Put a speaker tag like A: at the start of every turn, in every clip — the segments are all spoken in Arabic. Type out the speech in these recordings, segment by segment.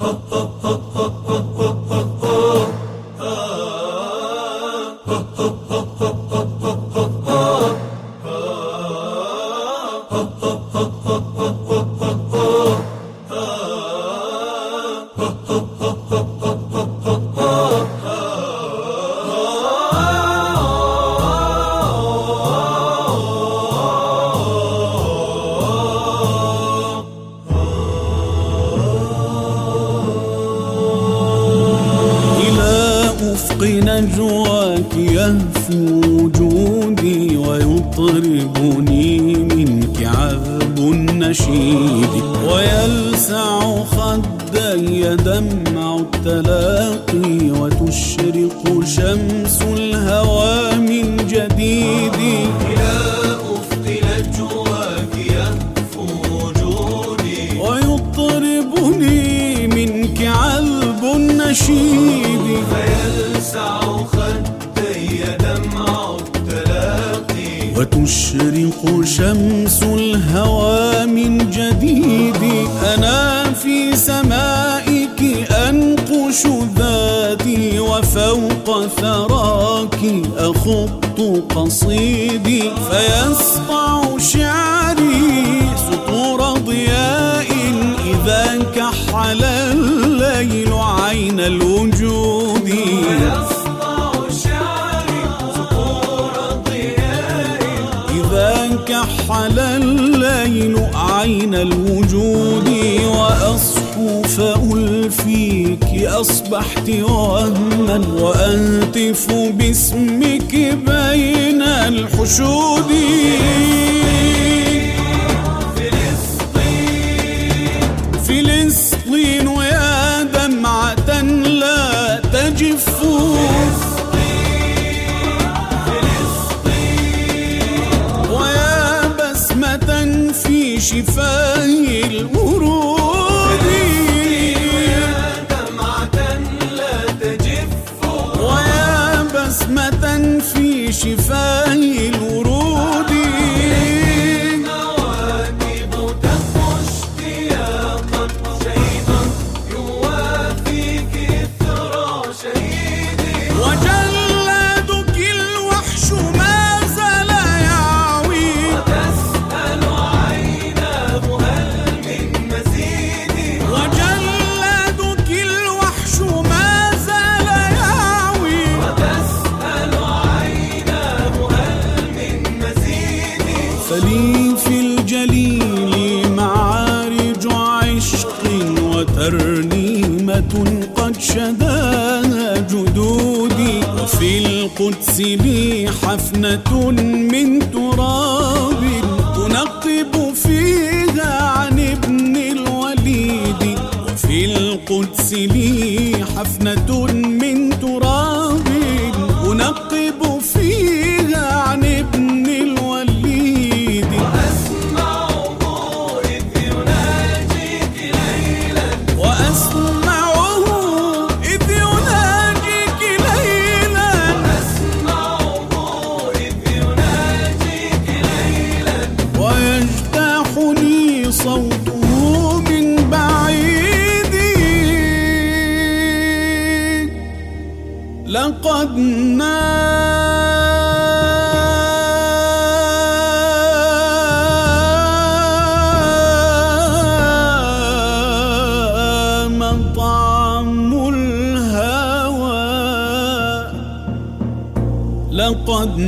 A: ho, ho, ho, ho. نجواك يهفو وجودي ويطربني منك عذب النشيد. ويلسع خدي دمع التلاقي وتشرق شمس الهوى من جديد وتشرق شمس الهوى من جديد. أنا في سمائك أنقش ذاتي وفوق ثراك أخط قصيدي. فيسطع شعري سطور ضياء إذا كحل الليل عين الوجود. عين الوجود وأصحو فألفيك أصبحت وهما وأهتف باسمك بين الحشود. فلسطين يا دمعة لا تجف. ويا بسمة في شفاه ويا وترنيمة قد شداها جدودي. وفي القدس لي حفنة من تراب أنقب فيها عن ابن الوليد. وفي القدس لي حفنة من تراب أنقب لقد نام طعم الهوى. لقد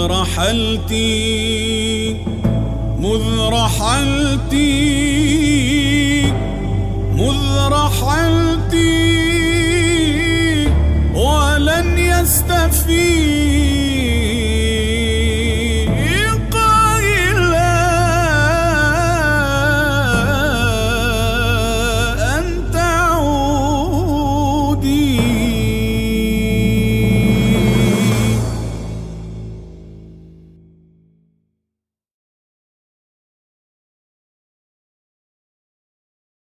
A: مذ رحلت مذ رحلت مذ رحلت